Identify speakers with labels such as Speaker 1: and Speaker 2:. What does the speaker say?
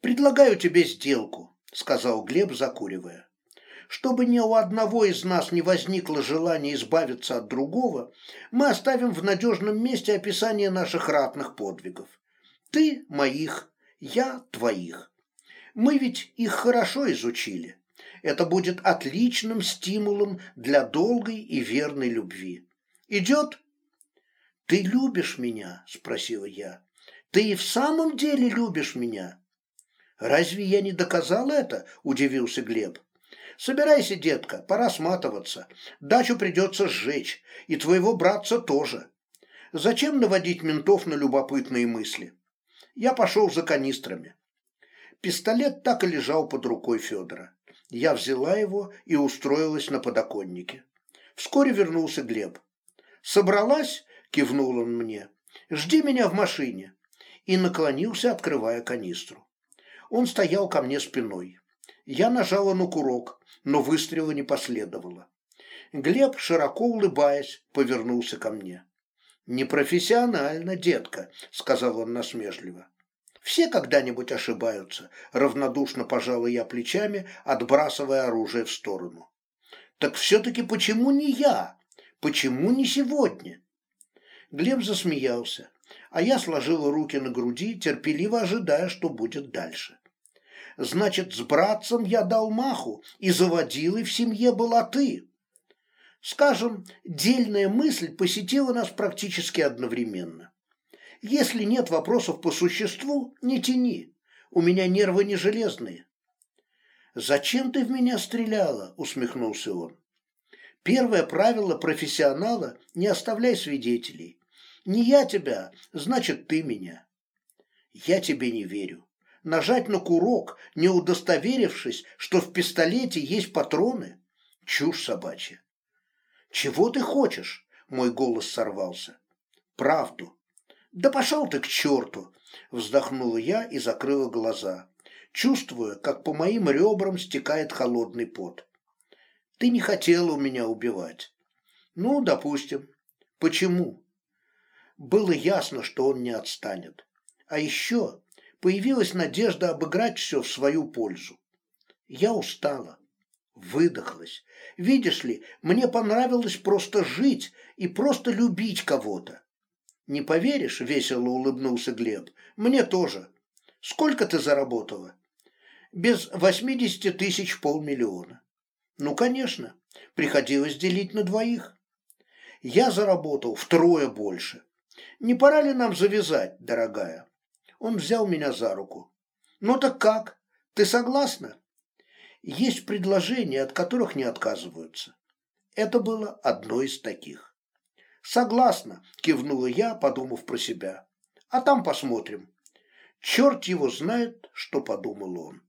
Speaker 1: «Предлагаю тебе сделку», — сказал Глеб, закуривая. «Чтобы ни у одного из нас не возникло желания избавиться от другого, мы оставим в надежном месте описание наших ратных подвигов. Ты – моих, я – твоих. Мы ведь их хорошо изучили. Это будет отличным стимулом для долгой и верной любви. Идет?» «Ты любишь меня?» – спросила я. «Ты и в самом деле любишь меня?» «Разве я не доказал это?» – удивился Глеб. «Собирайся, детка, пора сматываться. Дачу придется сжечь, и твоего братца тоже. Зачем наводить ментов на любопытные мысли?» Я пошел за канистрами. Пистолет так и лежал под рукой Федора. Я взяла его и устроилась на подоконнике. Вскоре вернулся Глеб. «Собралась?» – кивнул он мне. «Жди меня в машине». И наклонился, открывая канистру. Он стоял ко мне спиной. Я нажала на курок, но выстрела не последовало. Глеб, широко улыбаясь, повернулся ко мне. «Непрофессионально, детка», — сказал он насмешливо. «Все когда-нибудь ошибаются», — равнодушно пожала я плечами, отбрасывая оружие в сторону. «Так все-таки почему не я? Почему не сегодня?» Глеб засмеялся, а я сложила руки на груди, терпеливо ожидая, что будет дальше. Значит, с братцем я дал маху, и заводилой в семье была ты. Скажем, дельная мысль посетила нас практически одновременно. Если нет вопросов по существу, не тяни. У меня нервы не железные. «Зачем ты в меня стреляла?» – усмехнулся он. «Первое правило профессионала – не оставляй свидетелей. Не я тебя, значит, ты меня». «Я тебе не верю нажать на курок, не удостоверившись, что в пистолете есть патроны? Чушь собачья. «Чего ты хочешь?» – мой голос сорвался. «Правду». «Да пошел ты к черту!» – вздохнула я и закрыла глаза, чувствуя, как по моим ребрам стекает холодный пот. «Ты не хотела меня убивать». «Ну, допустим. Почему?» Было ясно, что он не отстанет. А еще появилась надежда обыграть все в свою пользу. Я устала, выдохлась. Видишь ли, мне понравилось просто жить и просто любить кого-то. Не поверишь, весело улыбнулся Глеб, мне тоже. Сколько ты заработала? Без восьмидесяти тысяч полмиллиона. Ну, конечно, приходилось делить на двоих. Я заработал втрое больше. Не пора ли нам завязать, дорогая? Он взял меня за руку. «Ну так как? Ты согласна?» Есть предложения, от которых не отказываются. Это было одно из таких. «Согласна», – кивнула я, подумав про себя. «А там посмотрим». Черт его знает, что подумал он.